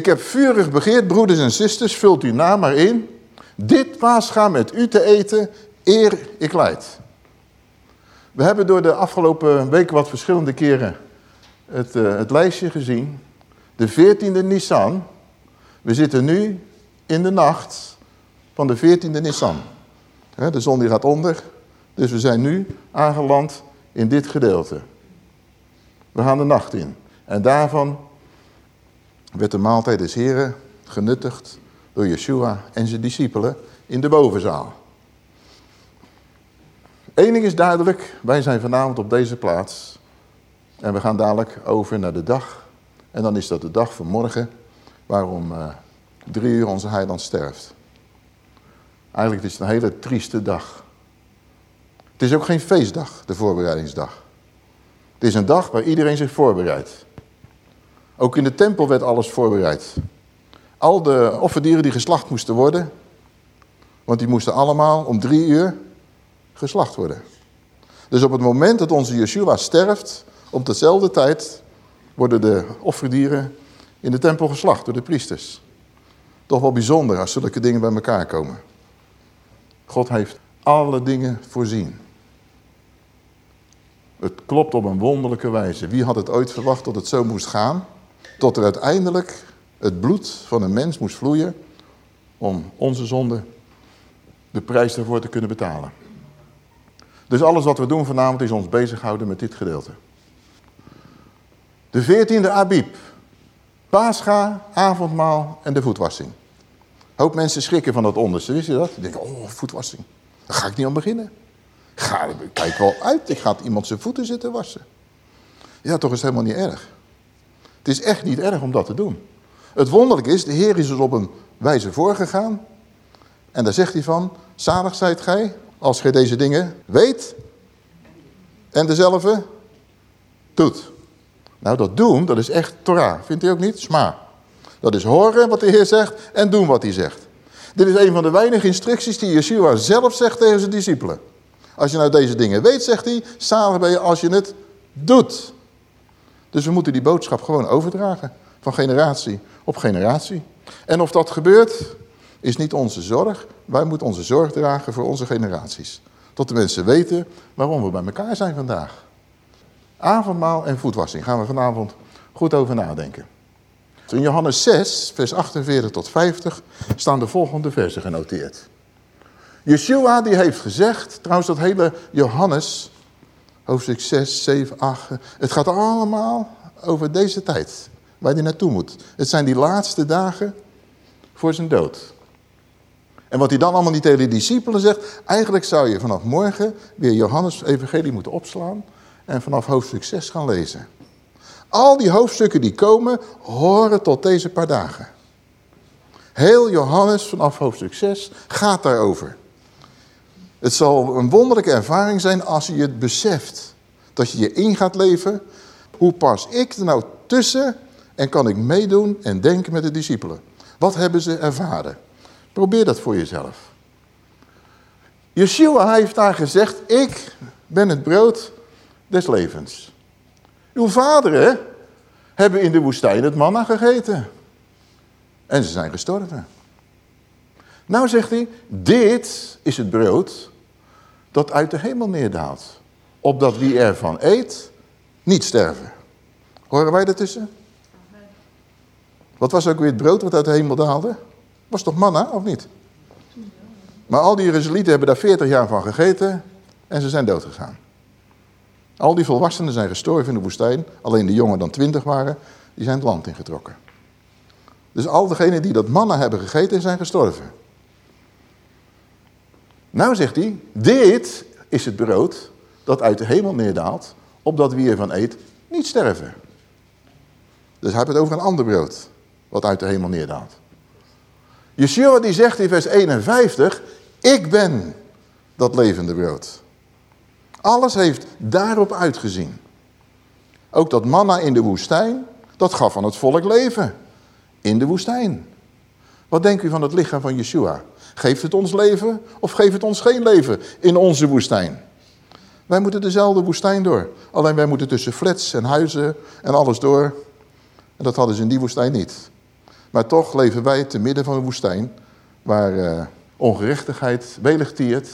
Ik heb vurig begeerd, broeders en zusters, vult uw naam maar in. Dit paascha met u te eten, eer ik leid. We hebben door de afgelopen weken wat verschillende keren het, uh, het lijstje gezien. De 14e Nissan. We zitten nu in de nacht van de 14e Nissan. De zon die gaat onder. Dus we zijn nu aangeland in dit gedeelte. We gaan de nacht in. En daarvan werd de maaltijd des Heren genuttigd door Yeshua en zijn discipelen in de bovenzaal. Eén ding is duidelijk, wij zijn vanavond op deze plaats en we gaan dadelijk over naar de dag. En dan is dat de dag van morgen, waarom uh, drie uur onze heiland sterft. Eigenlijk is het een hele trieste dag. Het is ook geen feestdag, de voorbereidingsdag. Het is een dag waar iedereen zich voorbereidt. Ook in de tempel werd alles voorbereid. Al de offerdieren die geslacht moesten worden, want die moesten allemaal om drie uur geslacht worden. Dus op het moment dat onze Yeshua sterft, op dezelfde tijd worden de offerdieren in de tempel geslacht door de priesters. Toch wel bijzonder als zulke dingen bij elkaar komen. God heeft alle dingen voorzien. Het klopt op een wonderlijke wijze. Wie had het ooit verwacht dat het zo moest gaan? Tot er uiteindelijk het bloed van een mens moest vloeien om onze zonde de prijs daarvoor te kunnen betalen. Dus alles wat we doen vanavond is ons bezighouden met dit gedeelte. De veertiende Abib. Pascha, avondmaal en de voetwassing. Hoop mensen schrikken van dat onderste, wist je dat? Die denken, oh, voetwassing. Daar ga ik niet aan beginnen. Ga, kijk wel uit, ik ga iemand zijn voeten zitten wassen. Ja, toch is het helemaal niet erg. Is echt niet erg om dat te doen. Het wonderlijke is, de Heer is dus op een wijze voorgegaan. En daar zegt hij van, zalig zijt gij, als gij deze dingen weet en dezelfde doet. Nou, dat doen, dat is echt Torah. Vindt u ook niet? Sma. Dat is horen wat de Heer zegt en doen wat hij zegt. Dit is een van de weinige instructies die Yeshua zelf zegt tegen zijn discipelen. Als je nou deze dingen weet, zegt hij, zalig ben je als je het doet. Dus we moeten die boodschap gewoon overdragen. Van generatie op generatie. En of dat gebeurt, is niet onze zorg. Wij moeten onze zorg dragen voor onze generaties. Tot de mensen weten waarom we bij elkaar zijn vandaag. Avondmaal en voetwassing gaan we vanavond goed over nadenken. In Johannes 6, vers 48 tot 50 staan de volgende versen genoteerd. Yeshua die heeft gezegd, trouwens dat hele Johannes, hoofdstuk 6, 7, 8, het gaat allemaal over deze tijd, waar hij naartoe moet. Het zijn die laatste dagen voor zijn dood. En wat hij dan allemaal niet tegen de discipelen zegt, eigenlijk zou je vanaf morgen weer Johannes evangelie moeten opslaan en vanaf hoofdstuk 6 gaan lezen. Al die hoofdstukken die komen, horen tot deze paar dagen. Heel Johannes vanaf hoofdstuk 6 gaat daarover. Het zal een wonderlijke ervaring zijn als je het beseft. Dat je je in gaat leven. Hoe pas ik er nou tussen en kan ik meedoen en denken met de discipelen? Wat hebben ze ervaren? Probeer dat voor jezelf. Yeshua heeft daar gezegd, ik ben het brood des levens. Uw vaderen hebben in de woestijn het manna gegeten. En ze zijn gestorven. Nou zegt hij, dit is het brood dat uit de hemel neerdaalt. Opdat wie ervan eet, niet sterven. Horen wij ertussen? Wat was ook weer het brood wat uit de hemel daalde? Was toch manna, of niet? Maar al die Israëlieten hebben daar 40 jaar van gegeten en ze zijn doodgegaan. Al die volwassenen zijn gestorven in de woestijn. Alleen de jongen dan 20 waren, die zijn het land ingetrokken. Dus al degenen die dat manna hebben gegeten, zijn gestorven. Nou zegt hij, dit is het brood dat uit de hemel neerdaalt, opdat wie ervan eet, niet sterven. Dus hij heeft het over een ander brood, wat uit de hemel neerdaalt. Yeshua die zegt in vers 51, ik ben dat levende brood. Alles heeft daarop uitgezien. Ook dat manna in de woestijn, dat gaf aan het volk leven. In de woestijn. Wat denkt u van het lichaam van Yeshua? Geeft het ons leven of geeft het ons geen leven in onze woestijn? Wij moeten dezelfde woestijn door. Alleen wij moeten tussen flats en huizen en alles door. En dat hadden ze in die woestijn niet. Maar toch leven wij te midden van een woestijn waar uh, ongerechtigheid welig tiert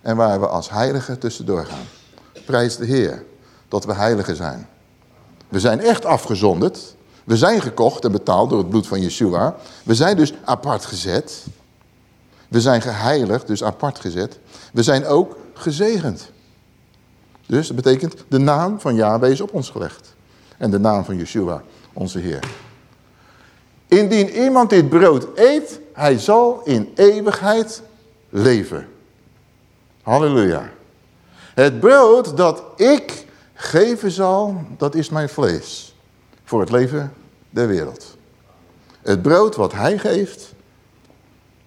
en waar we als heiligen tussendoor gaan. Prijs de Heer dat we heiligen zijn. We zijn echt afgezonderd. We zijn gekocht en betaald door het bloed van Yeshua. We zijn dus apart gezet. We zijn geheiligd, dus apart gezet. We zijn ook gezegend. Dus dat betekent de naam van Yahweh is op ons gelegd. En de naam van Yeshua, onze Heer. Indien iemand dit brood eet, hij zal in eeuwigheid leven. Halleluja. Het brood dat ik geven zal, dat is mijn vlees. Voor het leven der wereld. Het brood wat hij geeft,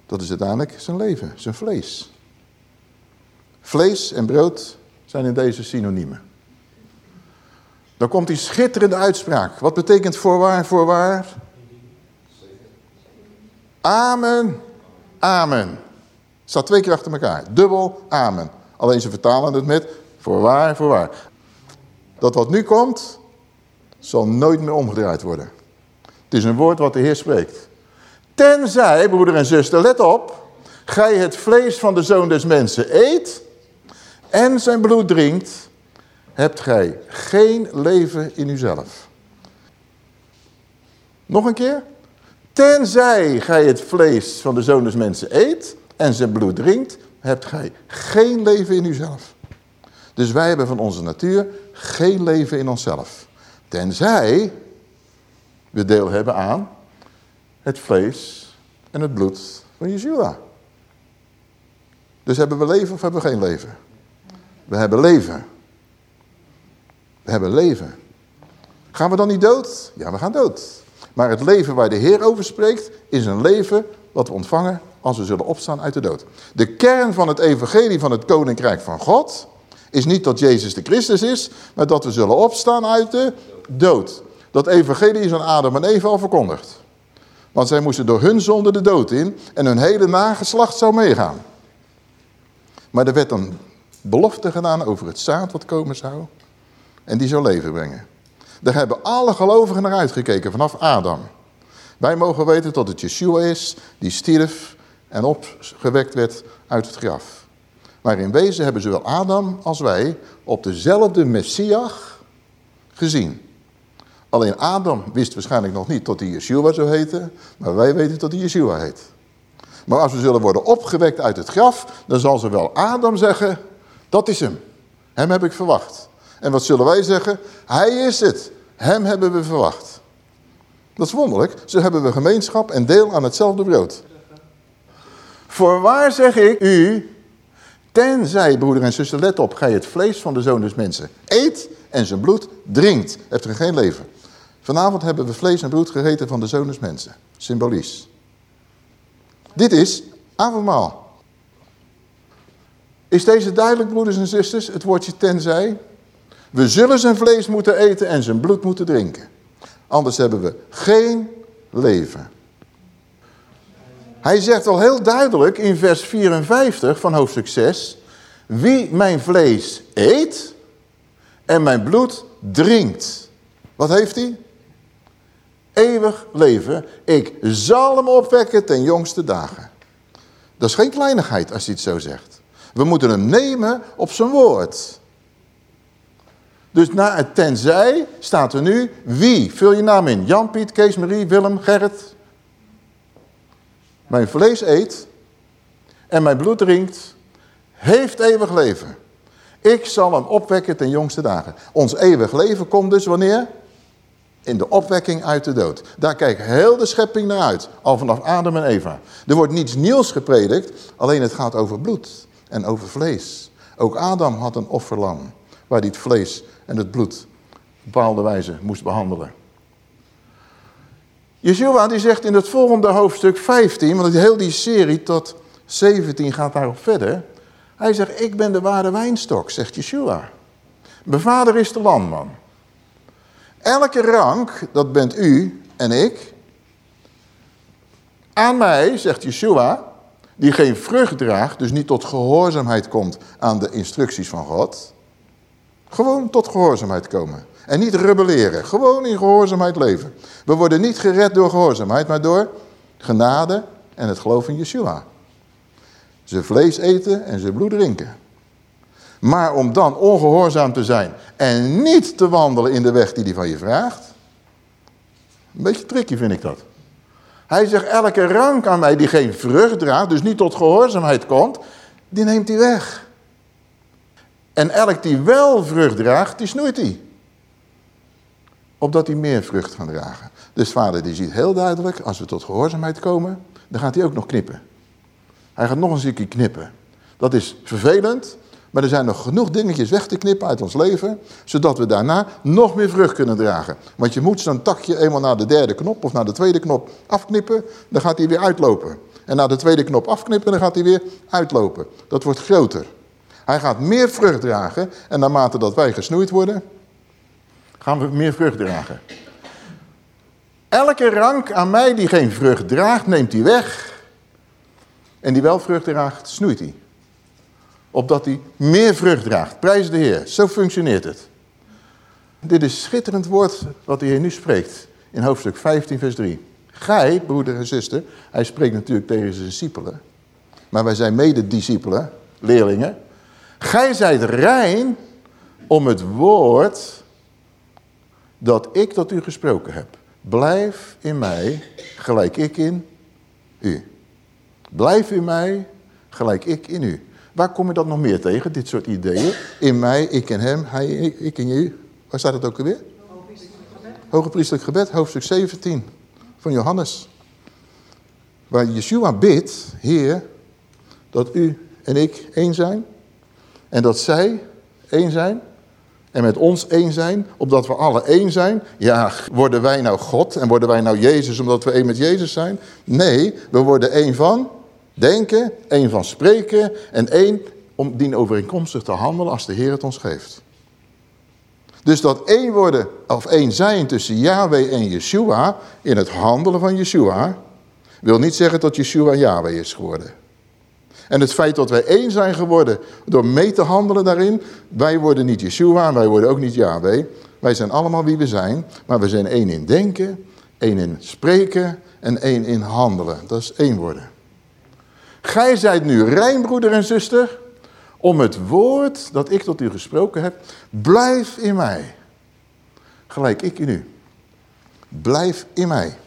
dat is uiteindelijk zijn leven, zijn vlees. Vlees en brood zijn in deze synoniemen. Dan komt die schitterende uitspraak. Wat betekent voorwaar, voorwaar? Amen, amen. Staat twee keer achter elkaar. Dubbel amen. Alleen ze vertalen het met voorwaar, voorwaar. Dat wat nu komt, zal nooit meer omgedraaid worden. Het is een woord wat de Heer spreekt. Tenzij, broeder en zuster, let op. Gij het vlees van de zoon des mensen eet en zijn bloed drinkt, hebt gij geen leven in uzelf. Nog een keer. Tenzij gij het vlees van de zoon des mensen eet en zijn bloed drinkt, hebt gij geen leven in uzelf. Dus wij hebben van onze natuur geen leven in onszelf. Tenzij we deel hebben aan het vlees en het bloed van Yeshua. Dus hebben we leven of hebben we geen leven? We hebben leven. We hebben leven. Gaan we dan niet dood? Ja, we gaan dood. Maar het leven waar de Heer over spreekt, is een leven wat we ontvangen als we zullen opstaan uit de dood. De kern van het evangelie van het koninkrijk van God is niet dat Jezus de Christus is, maar dat we zullen opstaan uit de dood. Dat evangelie is aan Adam en Eva al verkondigd. Want zij moesten door hun zonde de dood in en hun hele nageslacht zou meegaan. Maar er werd een belofte gedaan over het zaad wat komen zou. En die zou leven brengen. Daar hebben alle gelovigen naar uitgekeken vanaf Adam. Wij mogen weten dat het Yeshua is die stierf en opgewekt werd uit het graf. Maar in wezen hebben zowel Adam als wij op dezelfde Messias gezien. Alleen Adam wist waarschijnlijk nog niet dat hij Yeshua zou heten, maar wij weten dat hij Yeshua heet. Maar als we zullen worden opgewekt uit het graf, dan zal zowel Adam zeggen, dat is hem. Hem heb ik verwacht. En wat zullen wij zeggen? Hij is het. Hem hebben we verwacht. Dat is wonderlijk. Zo hebben we gemeenschap en deel aan hetzelfde brood. Voorwaar zeg ik u, tenzij, broeder en zuster, let op, gij het vlees van de zoon des mensen eet en zijn bloed drinkt, heeft er geen leven. Vanavond hebben we vlees en bloed gegeten van de zoon des mensen, symbolisch. Dit is avondmaal. Is deze duidelijk, broeders en zusters, het woordje tenzij? We zullen zijn vlees moeten eten en zijn bloed moeten drinken. Anders hebben we geen leven. Hij zegt al heel duidelijk in vers 54 van hoofdstuk 6... Wie mijn vlees eet en mijn bloed drinkt. Wat heeft hij? Eeuwig leven. Ik zal hem opwekken ten jongste dagen. Dat is geen kleinigheid als hij het zo zegt. We moeten hem nemen op zijn woord. Dus na het tenzij staat er nu wie. Vul je naam in. Jan, Piet, Kees, Marie, Willem, Gerrit. Mijn vlees eet en mijn bloed drinkt, heeft eeuwig leven. Ik zal hem opwekken ten jongste dagen. Ons eeuwig leven komt dus wanneer? In de opwekking uit de dood. Daar kijkt heel de schepping naar uit. Al vanaf Adam en Eva. Er wordt niets nieuws gepredikt. Alleen het gaat over bloed en over vlees. Ook Adam had een offerlam. Waar hij het vlees en het bloed op bepaalde wijze moest behandelen. Yeshua die zegt in het volgende hoofdstuk 15, want heel die serie tot 17 gaat daarop verder. Hij zegt, ik ben de ware wijnstok, zegt Yeshua. Mijn vader is de landman. Elke rank, dat bent u en ik. Aan mij, zegt Yeshua, die geen vrucht draagt, dus niet tot gehoorzaamheid komt aan de instructies van God. Gewoon tot gehoorzaamheid komen. En niet rebelleren. Gewoon in gehoorzaamheid leven. We worden niet gered door gehoorzaamheid, maar door genade en het geloof in Yeshua. Ze vlees eten en ze bloed drinken. Maar om dan ongehoorzaam te zijn en niet te wandelen in de weg die hij van je vraagt. Een beetje tricky vind ik dat. Hij zegt elke rank aan mij die geen vrucht draagt, dus niet tot gehoorzaamheid komt, die neemt hij weg. En elk die wel vrucht draagt, die snoeit hij. Opdat hij meer vrucht gaat dragen. Dus vader die ziet heel duidelijk, als we tot gehoorzaamheid komen, dan gaat hij ook nog knippen. Hij gaat nog een stukje knippen. Dat is vervelend, maar er zijn nog genoeg dingetjes weg te knippen uit ons leven, zodat we daarna nog meer vrucht kunnen dragen. Want je moet zo'n takje eenmaal naar de derde knop of naar de tweede knop afknippen, dan gaat hij weer uitlopen. En naar de tweede knop afknippen, dan gaat hij weer uitlopen. Dat wordt groter. Hij gaat meer vrucht dragen en naarmate dat wij gesnoeid worden, gaan we meer vrucht dragen. Elke rank aan mij die geen vrucht draagt, neemt hij weg. En die wel vrucht draagt, snoeit hij. Opdat hij meer vrucht draagt. Prijs de Heer. Zo functioneert het. Dit is schitterend woord wat de Heer nu spreekt. In hoofdstuk 15 vers 3. Gij, broeder en zuster, hij spreekt natuurlijk tegen zijn discipelen. Maar wij zijn medediscipelen, leerlingen. Gij zijt rein om het woord dat ik tot u gesproken heb. Blijf in mij, gelijk ik in u. Blijf in mij, gelijk ik in u. Waar kom je dat nog meer tegen, dit soort ideeën? In mij, ik in hem, hij, ik in u. Waar staat het ook alweer? Hoge priestelijk gebed, hoofdstuk 17 van Johannes. Waar Yeshua bidt, Heer, dat u en ik één zijn. En dat zij één zijn. En met ons één zijn, opdat we alle één zijn. Ja, worden wij nou God en worden wij nou Jezus omdat we één met Jezus zijn? Nee, we worden één van denken, één van spreken en één om dien overeenkomstig te handelen als de Heer het ons geeft. Dus dat één worden of één zijn tussen Yahweh en Yeshua in het handelen van Yeshua wil niet zeggen dat Yeshua Yahweh is geworden. En het feit dat wij één zijn geworden door mee te handelen daarin, wij worden niet Yeshua wij worden ook niet Yahweh. Wij zijn allemaal wie we zijn, maar we zijn één in denken, één in spreken en één in handelen. Dat is één worden. Gij zijt nu rein, broeder en zuster, om het woord dat ik tot u gesproken heb, blijf in mij. Gelijk ik in u. Blijf in mij.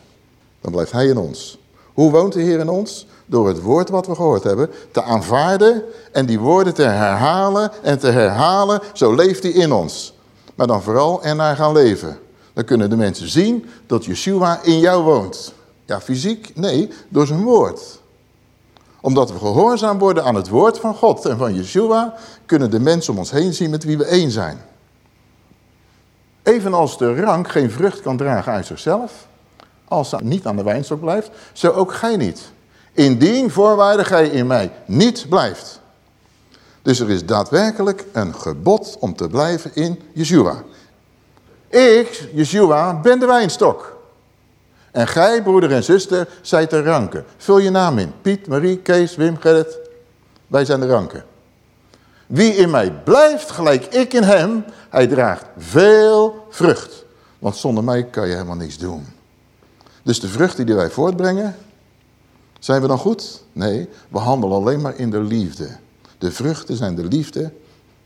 Dan blijft hij in ons. Hoe woont de Heer in ons? Door het woord wat we gehoord hebben te aanvaarden en die woorden te herhalen en te herhalen. Zo leeft hij in ons. Maar dan vooral ernaar gaan leven. Dan kunnen de mensen zien dat Yeshua in jou woont. Ja, fysiek? Nee, door zijn woord omdat we gehoorzaam worden aan het woord van God en van Yeshua, kunnen de mensen om ons heen zien met wie we één zijn. Evenals de rank geen vrucht kan dragen uit zichzelf, als ze niet aan de wijnstok blijft, zo ook gij niet. Indien voorwaarde gij in mij niet blijft. Dus er is daadwerkelijk een gebod om te blijven in Yeshua. Ik, Yeshua, ben de wijnstok. En gij, broeder en zuster, zijt de ranken. Vul je naam in. Piet, Marie, Kees, Wim, Gerrit. Wij zijn de ranken. Wie in mij blijft, gelijk ik in hem, hij draagt veel vrucht. Want zonder mij kan je helemaal niks doen. Dus de vruchten die wij voortbrengen, zijn we dan goed? Nee, we handelen alleen maar in de liefde. De vruchten zijn de liefde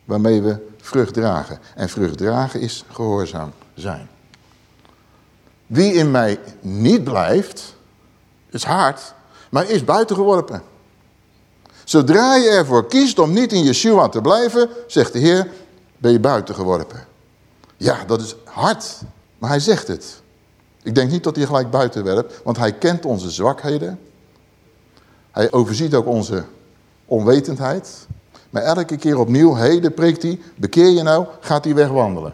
waarmee we vrucht dragen. En vrucht dragen is gehoorzaam zijn. Wie in mij niet blijft, is hard, maar is buitengeworpen. Zodra je ervoor kiest om niet in Yeshua te blijven, zegt de Heer, ben je buitengeworpen. Ja, dat is hard, maar hij zegt het. Ik denk niet dat hij gelijk buiten werpt, want hij kent onze zwakheden. Hij overziet ook onze onwetendheid. Maar elke keer opnieuw, heden preekt hij, bekeer je nou, gaat hij wegwandelen.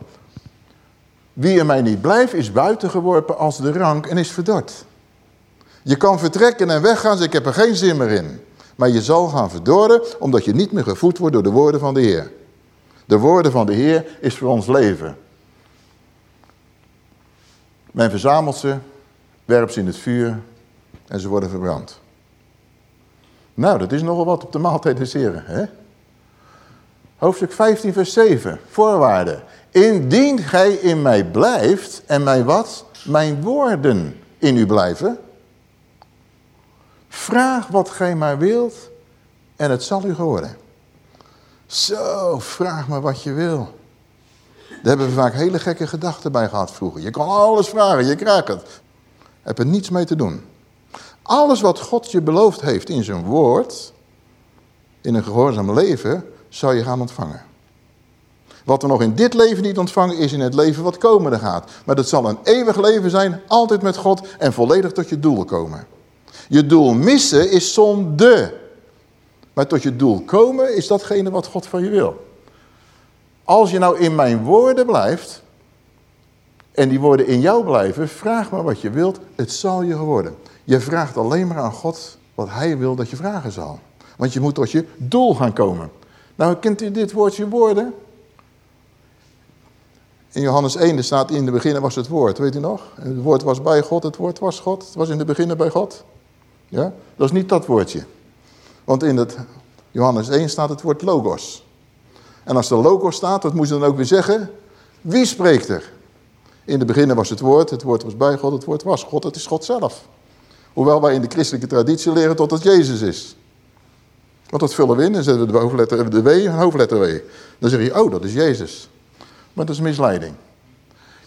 Wie in mij niet blijft, is buitengeworpen als de rank en is verdord. Je kan vertrekken en weggaan, dus ik heb er geen zin meer in. Maar je zal gaan verdorren, omdat je niet meer gevoed wordt door de woorden van de Heer. De woorden van de Heer is voor ons leven. Men verzamelt ze, werpt ze in het vuur en ze worden verbrand. Nou, dat is nogal wat op de maaltijd des Heren, hè? Hoofdstuk 15 vers 7, voorwaarden. Indien gij in mij blijft en mij wat? Mijn woorden in u blijven. Vraag wat gij maar wilt en het zal u geworden. Zo, vraag maar wat je wil. Daar hebben we vaak hele gekke gedachten bij gehad vroeger. Je kan alles vragen, je krijgt het. Heb er niets mee te doen. Alles wat God je beloofd heeft in zijn woord, in een gehoorzaam leven, zal je gaan ontvangen. Wat we nog in dit leven niet ontvangen, is in het leven wat komende gaat. Maar dat zal een eeuwig leven zijn, altijd met God en volledig tot je doel komen. Je doel missen is zonde. Maar tot je doel komen is datgene wat God van je wil. Als je nou in mijn woorden blijft, en die woorden in jou blijven, vraag maar wat je wilt, het zal je geworden. Je vraagt alleen maar aan God wat hij wil dat je vragen zal. Want je moet tot je doel gaan komen. Nou, kent u dit woordje woorden? In Johannes 1 er staat in de beginnen was het woord, weet u nog? Het woord was bij God, het woord was God, het was in de beginnen bij God. Ja? Dat is niet dat woordje. Want in het Johannes 1 staat het woord logos. En als er logos staat, wat moet je dan ook weer zeggen? Wie spreekt er? In de beginnen was het woord, het woord was bij God, het woord was God, het is God zelf. Hoewel wij in de christelijke traditie leren tot het Jezus is. Want dat vullen we in, dan zetten we de hoofdletter de W en hoofdletter W. Dan zeg je, oh, dat is Jezus. Maar dat is misleiding.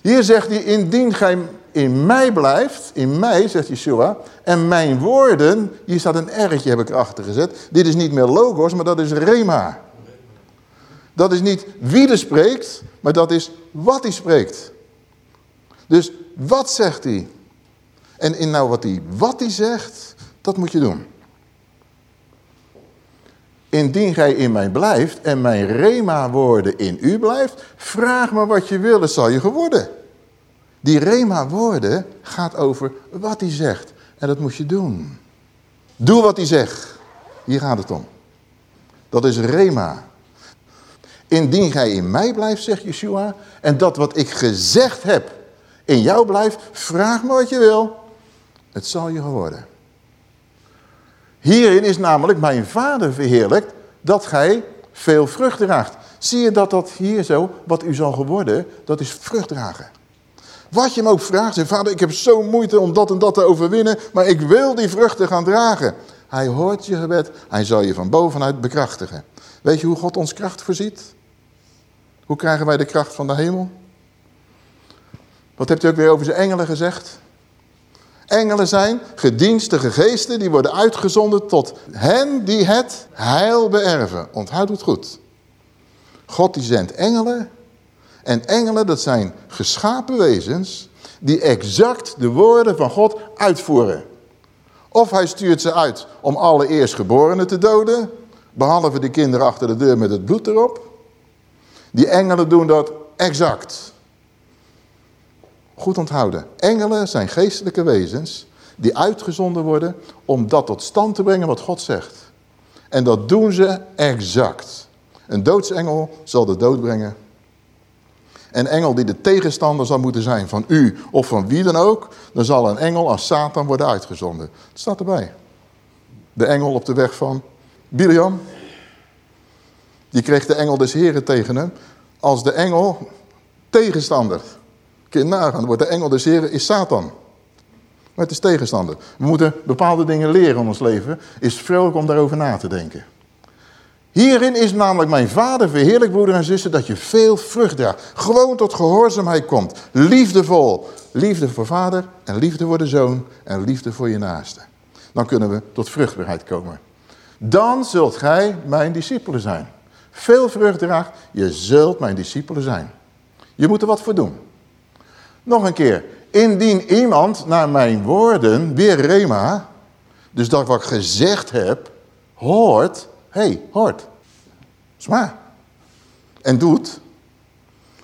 Hier zegt hij, indien gij in mij blijft, in mij, zegt Yeshua, en mijn woorden, hier staat een R'tje heb ik erachter gezet. Dit is niet meer logos, maar dat is rema. Dat is niet wie er spreekt, maar dat is wat hij spreekt. Dus wat zegt hij? En in nou wat hij, wat hij zegt, dat moet je doen. Indien gij in mij blijft en mijn rema woorden in u blijft, vraag me wat je wil, het zal je geworden. Die rema woorden gaat over wat hij zegt. En dat moet je doen. Doe wat hij zegt. Hier gaat het om. Dat is rema. Indien gij in mij blijft, zegt Yeshua, en dat wat ik gezegd heb in jou blijft, vraag me wat je wil. Het zal je geworden. Hierin is namelijk mijn vader verheerlijkt dat gij veel vrucht draagt. Zie je dat dat hier zo, wat u zal geworden, dat is vrucht dragen. Wat je hem ook vraagt, zeg vader ik heb zo moeite om dat en dat te overwinnen, maar ik wil die vruchten gaan dragen. Hij hoort je gebed, hij zal je van bovenuit bekrachtigen. Weet je hoe God ons kracht voorziet? Hoe krijgen wij de kracht van de hemel? Wat hebt u ook weer over zijn engelen gezegd? Engelen zijn gedienstige geesten die worden uitgezonden tot hen die het heil beërven. Onthoud het goed. God die zendt engelen. En engelen dat zijn geschapen wezens die exact de woorden van God uitvoeren. Of hij stuurt ze uit om alle eerstgeborenen te doden. Behalve de kinderen achter de deur met het bloed erop. Die engelen doen dat exact. Goed onthouden. Engelen zijn geestelijke wezens die uitgezonden worden om dat tot stand te brengen wat God zegt. En dat doen ze exact. Een doodsengel zal de dood brengen. Een engel die de tegenstander zal moeten zijn van u of van wie dan ook, dan zal een engel als Satan worden uitgezonden. Het staat erbij. De engel op de weg van Biliam. Die kreeg de engel des heren tegen hem als de engel tegenstander. Kun nagaan, wordt de engel des heren is Satan. Maar het is tegenstander. We moeten bepaalde dingen leren in ons leven. Is veel om daarover na te denken. Hierin is namelijk mijn vader verheerlijk, broeder en zussen, dat je veel vrucht draagt. Gewoon tot gehoorzaamheid komt. Liefdevol. Liefde voor vader en liefde voor de zoon en liefde voor je naaste. Dan kunnen we tot vruchtbaarheid komen. Dan zult gij mijn discipelen zijn. Veel vrucht draagt, je zult mijn discipelen zijn. Je moet er wat voor doen. Nog een keer. Indien iemand naar mijn woorden, weer rema, dus dat wat ik gezegd heb, hoort, hé, hey, hoort, sma, en doet.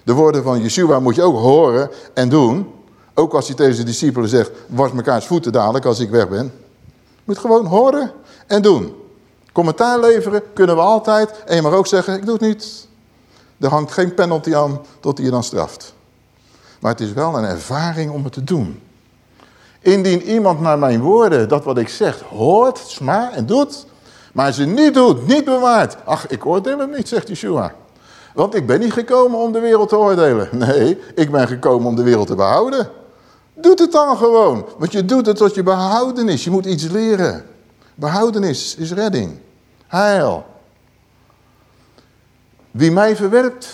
De woorden van Yeshua moet je ook horen en doen. Ook als hij tegen zijn discipelen zegt, was mekaars voeten dadelijk als ik weg ben. Je moet gewoon horen en doen. Commentaar leveren kunnen we altijd. En je mag ook zeggen, ik doe het niet. Er hangt geen penalty aan tot hij je dan straft. Maar het is wel een ervaring om het te doen. Indien iemand naar mijn woorden, dat wat ik zeg, hoort, sma en doet, maar ze niet doet, niet bewaart. Ach, ik oordeel hem niet, zegt Yeshua. Want ik ben niet gekomen om de wereld te oordelen. Nee, ik ben gekomen om de wereld te behouden. Doe het dan gewoon. Want je doet het tot je behouden is. Je moet iets leren. Behoudenis is redding. Heil. Wie mij verwerpt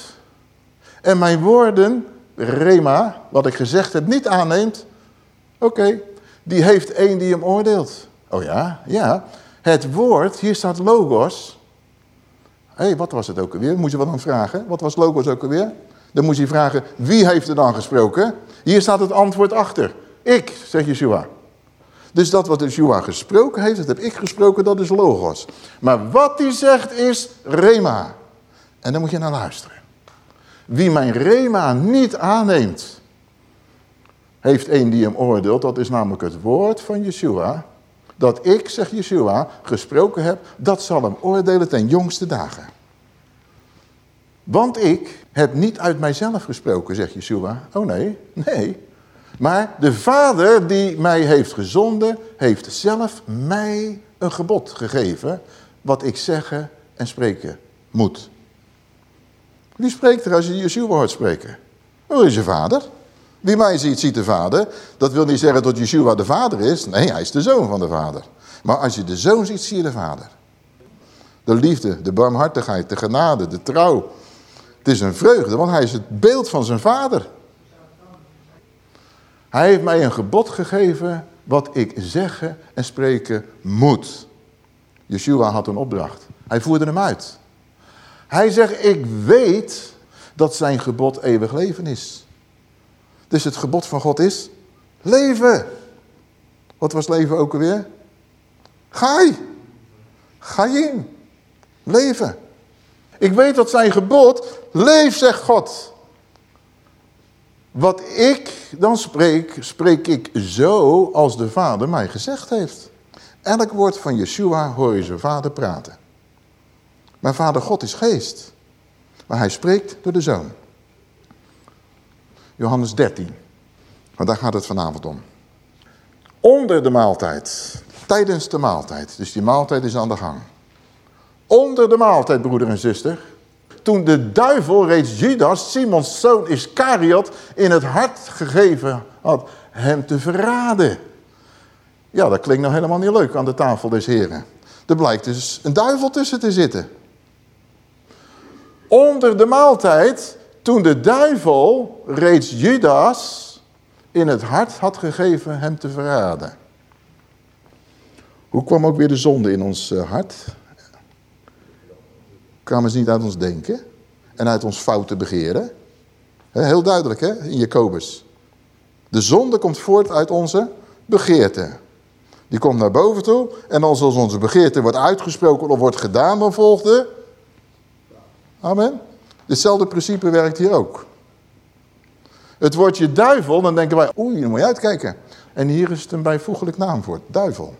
en mijn woorden, rema, wat ik gezegd heb, niet aanneemt. Oké, die heeft één die hem oordeelt. Oh ja, ja. Het woord, hier staat logos. Hé, hey, wat was het ook alweer? Moet je wat dan vragen? Wat was logos ook alweer? Dan moet je vragen, wie heeft er dan gesproken? Hier staat het antwoord achter. Ik, zegt Yeshua. Dus dat wat Yeshua gesproken heeft, dat heb ik gesproken, dat is logos. Maar wat hij zegt is rema. En dan moet je naar luisteren. Wie mijn rema niet aanneemt, heeft een die hem oordeelt. Dat is namelijk het woord van Yeshua. Dat ik, zegt Yeshua, gesproken heb, dat zal hem oordelen ten jongste dagen. Want ik heb niet uit mijzelf gesproken, zegt Yeshua. Oh nee, nee. Maar de Vader die mij heeft gezonden, heeft zelf mij een gebod gegeven, wat ik zeggen en spreken moet. Wie spreekt er als je Yeshua hoort spreken? Dat is je vader. Wie mij ziet, ziet de vader. Dat wil niet zeggen dat Yeshua de vader is. Nee, hij is de zoon van de vader. Maar als je de zoon ziet, zie je de vader. De liefde, de barmhartigheid, de genade, de trouw. Het is een vreugde, want hij is het beeld van zijn vader. Hij heeft mij een gebod gegeven wat ik zeggen en spreken moet. Yeshua had een opdracht. Hij voerde hem uit. Hij zegt, ik weet dat zijn gebod eeuwig leven is. Dus het gebod van God is leven. Wat was leven ook alweer? Ga Ga in. Leven. Ik weet dat zijn gebod, leef zegt God. Wat ik dan spreek, spreek ik zo als de vader mij gezegd heeft. Elk woord van Yeshua hoor je zijn vader praten. Maar vader God is geest. Maar hij spreekt door de zoon. Johannes 13. Want daar gaat het vanavond om. Onder de maaltijd. Tijdens de maaltijd. Dus die maaltijd is aan de gang. Onder de maaltijd, broeder en zuster. Toen de duivel reeds Judas, Simons zoon Iscariot, in het hart gegeven had hem te verraden. Ja, dat klinkt nou helemaal niet leuk aan de tafel des heren. Er blijkt dus een duivel tussen te zitten onder de maaltijd, toen de duivel reeds Judas in het hart had gegeven hem te verraden. Hoe kwam ook weer de zonde in ons eh, hart? Kwamen ze niet uit ons denken en uit ons foute begeren? Heel duidelijk hè, in Jacobus. De zonde komt voort uit onze begeerte. Die komt naar boven toe en als onze begeerte wordt uitgesproken of wordt gedaan, dan volgt Amen. Hetzelfde principe werkt hier ook. Het woordje duivel, dan denken wij, oei, dan moet je uitkijken. En hier is het een bijvoeglijk naamwoord, duivel.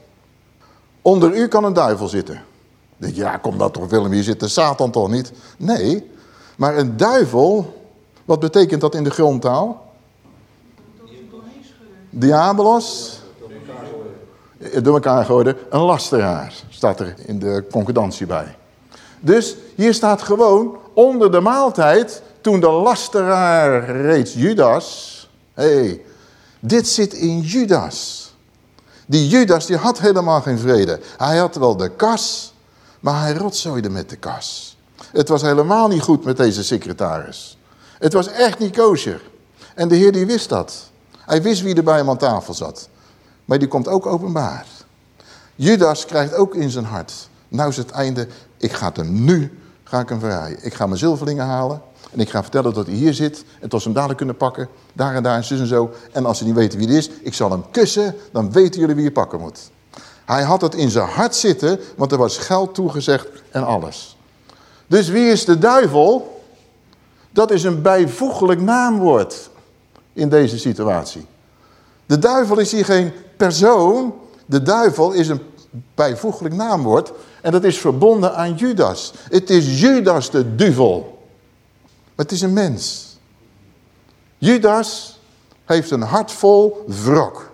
Onder u kan een duivel zitten. ja, kom dat toch Willem, hier zit de Satan toch niet? Nee, maar een duivel, wat betekent dat in de grondtaal? Diabolos. Door elkaar gooien. Een lasteraar staat er in de concordantie bij. Dus hier staat gewoon onder de maaltijd, toen de lasteraar reeds Judas. hey, dit zit in Judas. Die Judas die had helemaal geen vrede. Hij had wel de kas, maar hij rotzooide met de kas. Het was helemaal niet goed met deze secretaris. Het was echt niet kosher. En de Heer die wist dat. Hij wist wie er bij hem aan tafel zat. Maar die komt ook openbaar. Judas krijgt ook in zijn hart. Nou is het einde, ik ga hem nu ga ik hem verraaien. Ik ga mijn zilverlingen halen en ik ga vertellen dat hij hier zit. En tot ze hem dadelijk kunnen pakken, daar en daar en zus en zo. En als ze niet weten wie het is, ik zal hem kussen, dan weten jullie wie je pakken moet. Hij had het in zijn hart zitten, want er was geld toegezegd en alles. Dus wie is de duivel? Dat is een bijvoeglijk naamwoord in deze situatie. De duivel is hier geen persoon. De duivel is een bijvoeglijk naamwoord. En dat is verbonden aan Judas. Het is Judas de duivel. Het is een mens. Judas heeft een hart vol wrok.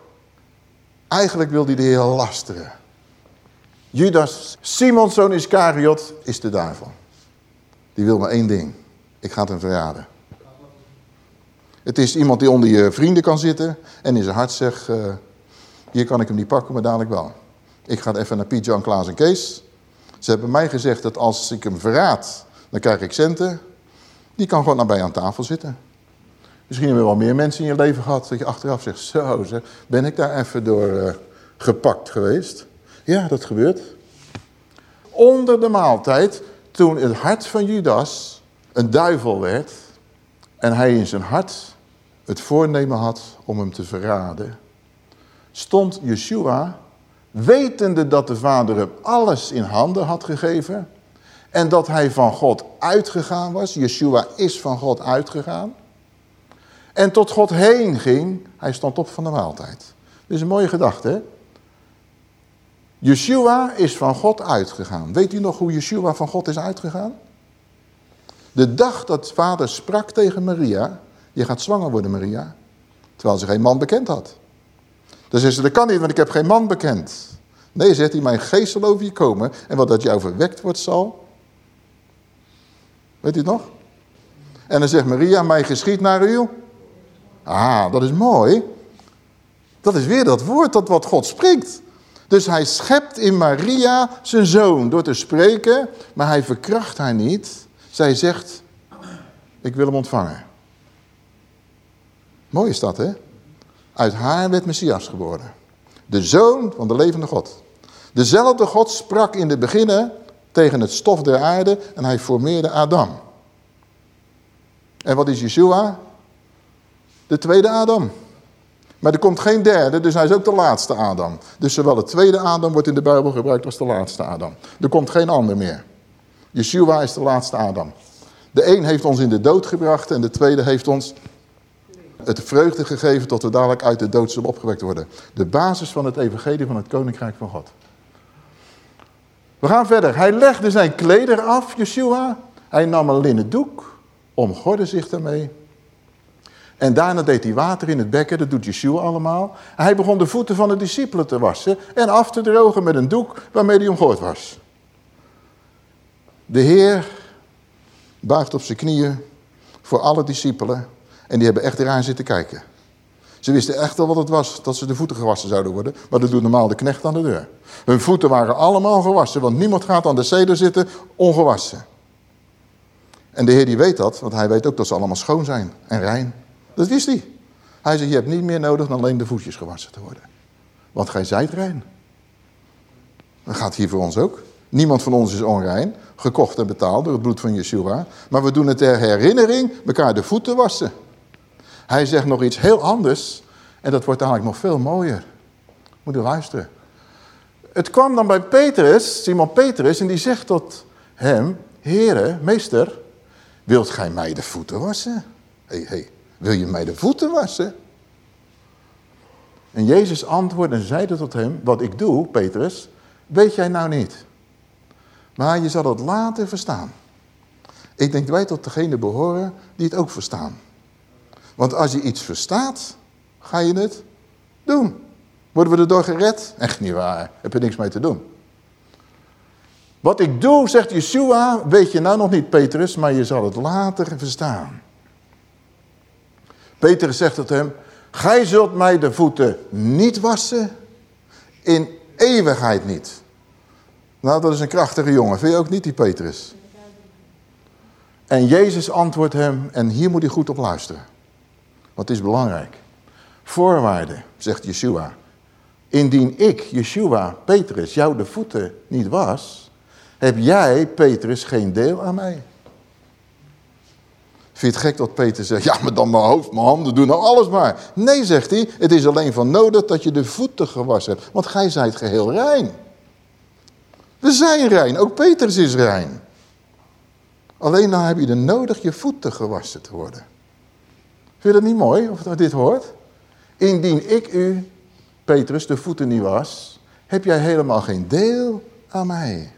Eigenlijk wil hij de Heer lasteren. Judas, Simons zoon Iscariot, is de duivel. Die wil maar één ding. Ik ga het hem verraden. Het is iemand die onder je vrienden kan zitten en in zijn hart zegt, uh, hier kan ik hem niet pakken, maar dadelijk wel. Ik ga even naar Piet, Jan, Klaas en Kees. Ze hebben mij gezegd dat als ik hem verraad, dan krijg ik centen. Die kan gewoon nabij aan tafel zitten. Misschien hebben we wel meer mensen in je leven gehad dat je achteraf zegt, zo ben ik daar even door uh, gepakt geweest? Ja, dat gebeurt. Onder de maaltijd, toen het hart van Judas een duivel werd en hij in zijn hart het voornemen had om hem te verraden, stond Yeshua, wetende dat de vader hem alles in handen had gegeven en dat hij van God uitgegaan was. Yeshua is van God uitgegaan. En tot God heen ging, hij stond op van de maaltijd. Dit is een mooie gedachte, hè? Yeshua is van God uitgegaan. Weet u nog hoe Yeshua van God is uitgegaan? De dag dat vader sprak tegen Maria, je gaat zwanger worden Maria, terwijl ze geen man bekend had. Dan zegt ze, dat kan niet, want ik heb geen man bekend. Nee, zegt hij, mijn geest zal over je komen en wat dat jou verwekt wordt zal. Weet u het nog? En dan zegt Maria, mij geschiet naar u. Ah, dat is mooi. Dat is weer dat woord dat wat God spreekt. Dus hij schept in Maria zijn zoon door te spreken, maar hij verkracht haar niet. Zij zegt, ik wil hem ontvangen. Mooi is dat, hè? Uit haar werd Messias geboren. De zoon van de levende God. Dezelfde God sprak in de beginnen tegen het stof der aarde en hij formeerde Adam. En wat is Yeshua? De tweede Adam. Maar er komt geen derde, dus hij is ook de laatste Adam. Dus zowel de tweede Adam wordt in de Bijbel gebruikt als de laatste Adam. Er komt geen ander meer. Yeshua is de laatste Adam. De een heeft ons in de dood gebracht en de tweede heeft ons het vreugde gegeven tot we dadelijk uit de dood zullen opgewekt worden. De basis van het evangelie van het koninkrijk van God. We gaan verder. Hij legde zijn kleder af, Yeshua. Hij nam een linnen doek, omgorde zich daarmee. En daarna deed hij water in het bekken, dat doet Yeshua allemaal. hij begon de voeten van de discipelen te wassen en af te drogen met een doek waarmee hij omgord was. De Heer buigt op zijn knieën voor alle discipelen en die hebben echt eraan zitten kijken. Ze wisten echt wel wat het was, dat ze de voeten gewassen zouden worden. Maar dat doet normaal de knecht aan de deur. Hun voeten waren allemaal gewassen, want niemand gaat aan de zeder zitten ongewassen. En de Heer die weet dat, want hij weet ook dat ze allemaal schoon zijn en rein. Dat wist hij. Hij zei, je hebt niet meer nodig dan alleen de voetjes gewassen te worden. Want gij zijt rein. Dat gaat hier voor ons ook. Niemand van ons is onrein, gekocht en betaald door het bloed van Yeshua. Maar we doen het ter herinnering elkaar de voeten wassen. Hij zegt nog iets heel anders. En dat wordt eigenlijk nog veel mooier. Moet u luisteren. Het kwam dan bij Petrus, Simon Petrus, en die zegt tot hem... Heere, meester, wilt gij mij de voeten wassen? Hé, hey, hey, wil je mij de voeten wassen? En Jezus antwoordde en zeide tot hem, wat ik doe, Petrus, weet jij nou niet. Maar je zal het later verstaan. Ik denk wij tot degene behoren die het ook verstaan. Want als je iets verstaat, ga je het doen. Worden we erdoor gered? Echt niet waar. Heb je niks mee te doen. Wat ik doe, zegt Yeshua, weet je nou nog niet, Petrus, maar je zal het later verstaan. Petrus zegt tot hem, gij zult mij de voeten niet wassen, in eeuwigheid niet. Nou, dat is een krachtige jongen. Vind je ook niet, die Petrus? En Jezus antwoordt hem, en hier moet hij goed op luisteren. Wat is belangrijk? Voorwaarde, zegt Yeshua. Indien ik, Yeshua, Petrus, jou de voeten niet was, heb jij, Petrus, geen deel aan mij. Vind je het gek dat Peter zegt, ja, maar dan mijn hoofd, mijn handen, doen nou alles maar. Nee, zegt hij, het is alleen van nodig dat je de voeten gewassen hebt. Want gij zijt geheel rein. We zijn rein, ook Petrus is rein. Alleen dan heb je er nodig je voeten gewassen te worden. Vind je dat niet mooi, of dit hoort? Indien ik u, Petrus, de voeten niet was, heb jij helemaal geen deel aan mij.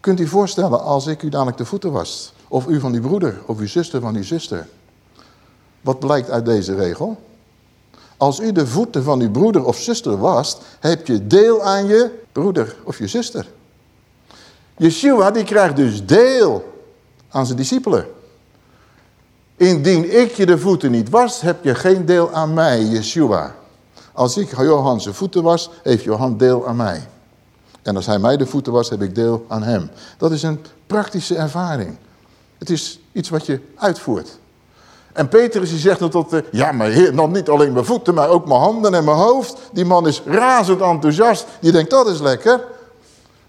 Kunt u voorstellen als ik u dadelijk de voeten was, of u van uw broeder, of uw zuster van uw zuster. Wat blijkt uit deze regel? Als u de voeten van uw broeder of zuster wast, heb je deel aan je broeder of je zuster. Yeshua die krijgt dus deel aan zijn discipelen. Indien ik je de voeten niet was, heb je geen deel aan mij, Yeshua. Als ik Johan zijn voeten was, heeft Johan deel aan mij. En als hij mij de voeten was, heb ik deel aan hem. Dat is een praktische ervaring. Het is iets wat je uitvoert. En Petrus die zegt dan tot de, ja maar heer, dan niet alleen mijn voeten, maar ook mijn handen en mijn hoofd. Die man is razend enthousiast. Die denkt, dat is lekker.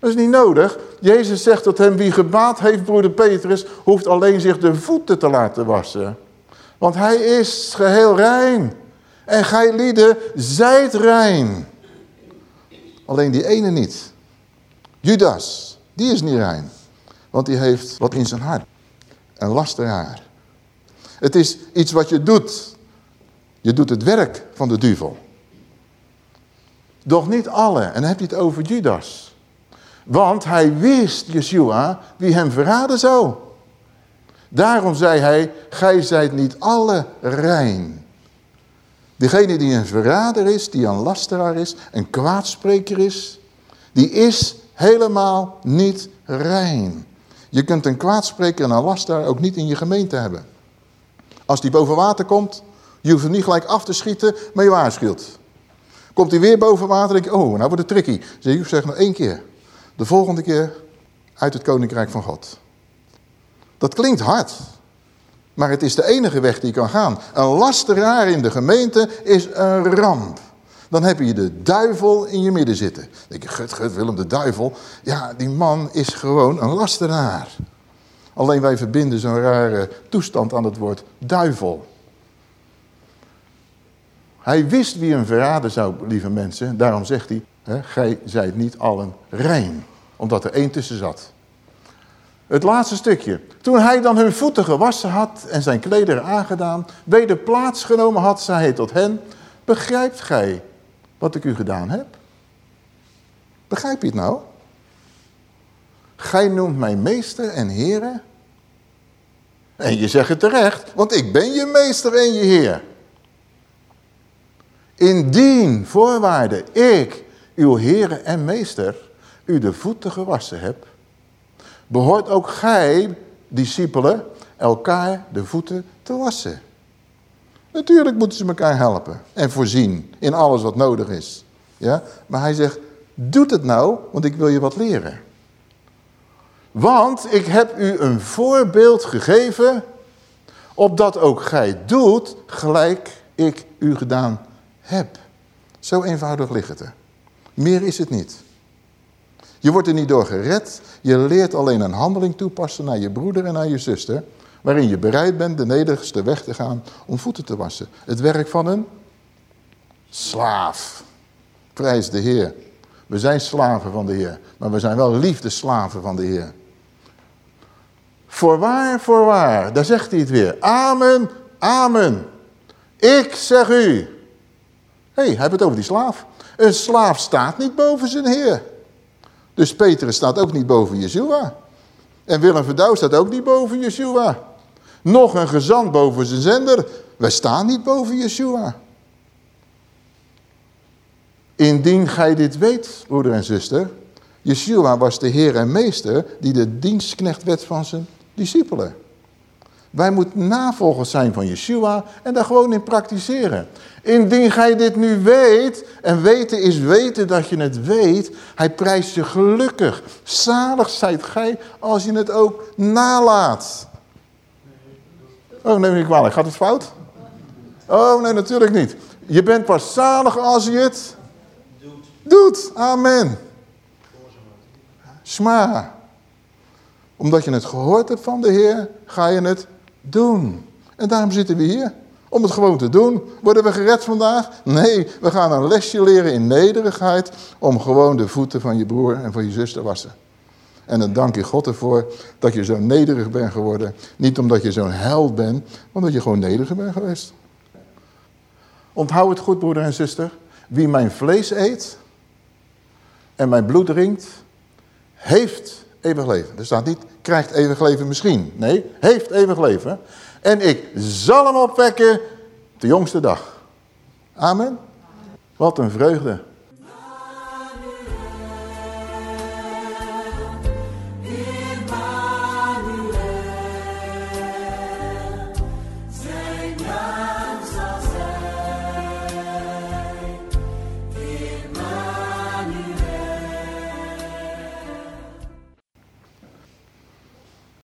Dat is niet nodig. Jezus zegt tot hem, wie gebaat heeft, broeder Petrus, hoeft alleen zich de voeten te laten wassen. Want hij is geheel rein. En gij lieden, zijt rein. Alleen die ene niet. Judas, die is niet rein. Want die heeft wat in zijn hart. Een lasteraar. Het is iets wat je doet. Je doet het werk van de duivel. Doch niet alle. En dan heb je het over Judas. Want hij wist, Yeshua, wie hem verraden zou. Daarom zei hij, gij zijt niet alle rein. Degene die een verrader is, die een lasteraar is, een kwaadspreker is, die is helemaal niet rein. Je kunt een kwaadspreker en een lasteraar ook niet in je gemeente hebben. Als die boven water komt, je hoeft hem niet gelijk af te schieten, maar je waarschuwt. Komt hij weer boven water, denk je, oh, nou wordt het tricky. Je zegt nog één keer. De volgende keer uit het koninkrijk van God. Dat klinkt hard. Maar het is de enige weg die kan gaan. Een lasteraar in de gemeente is een ramp. Dan heb je de duivel in je midden zitten. Dan denk je, gut, gut, Willem de duivel. Ja, die man is gewoon een lasteraar. Alleen wij verbinden zo'n rare toestand aan het woord duivel. Hij wist wie een verrader zou, lieve mensen. Daarom zegt hij, hè, gij zijt niet allen rein. Omdat er één tussen zat. Het laatste stukje. Toen hij dan hun voeten gewassen had en zijn klederen aangedaan, weder plaatsgenomen had, zei hij tot hen, begrijpt gij wat ik u gedaan heb? Begrijp je het nou? Gij noemt mij meester en heren. En je zegt het terecht, want ik ben je meester en je heer. Indien, voorwaarde, ik, uw heren en meester, u de voeten gewassen heb, behoort ook gij, discipelen, elkaar de voeten te wassen. Natuurlijk moeten ze elkaar helpen en voorzien in alles wat nodig is. Ja? Maar hij zegt, doet het nou, want ik wil je wat leren. Want ik heb u een voorbeeld gegeven, opdat ook gij doet gelijk ik u gedaan heb. Zo eenvoudig ligt het er. Meer is het niet. Je wordt er niet door gered. Je leert alleen een handeling toepassen naar je broeder en naar je zuster. Waarin je bereid bent de nederigste weg te gaan om voeten te wassen. Het werk van een slaaf. Prijs de Heer. We zijn slaven van de Heer. Maar we zijn wel liefdeslaven van de Heer. Voorwaar, voorwaar. Daar zegt hij het weer. Amen, amen. Ik zeg u. Hé, hey, hij het over die slaaf. Een slaaf staat niet boven zijn heer. Dus Petrus staat ook niet boven Yeshua. En Willem Verdouw staat ook niet boven Yeshua. Nog een gezant boven zijn zender. Wij staan niet boven Yeshua. Indien gij dit weet, broeder en zuster. Yeshua was de heer en meester die de dienstknecht werd van zijn discipelen. Wij moeten navolgers zijn van Yeshua en daar gewoon in praktiseren. Indien gij dit nu weet, en weten is weten dat je het weet, hij prijst je gelukkig. Zalig zijt gij als je het ook nalaat. Oh, neem je kwalijk. Gaat het fout? Oh, nee, natuurlijk niet. Je bent pas zalig als je het doet. Amen. Sma. Omdat je het gehoord hebt van de Heer, ga je het doen. En daarom zitten we hier. Om het gewoon te doen. Worden we gered vandaag? Nee, we gaan een lesje leren in nederigheid. Om gewoon de voeten van je broer en van je zus te wassen. En dan dank je God ervoor dat je zo nederig bent geworden. Niet omdat je zo'n held bent, maar omdat je gewoon nederig bent geweest. Onthoud het goed, broeder en zuster. Wie mijn vlees eet en mijn bloed drinkt, heeft eeuwig leven. Er staat niet, krijgt eeuwig leven misschien. Nee, heeft eeuwig leven. En ik zal hem opwekken de jongste dag. Amen. Wat een vreugde.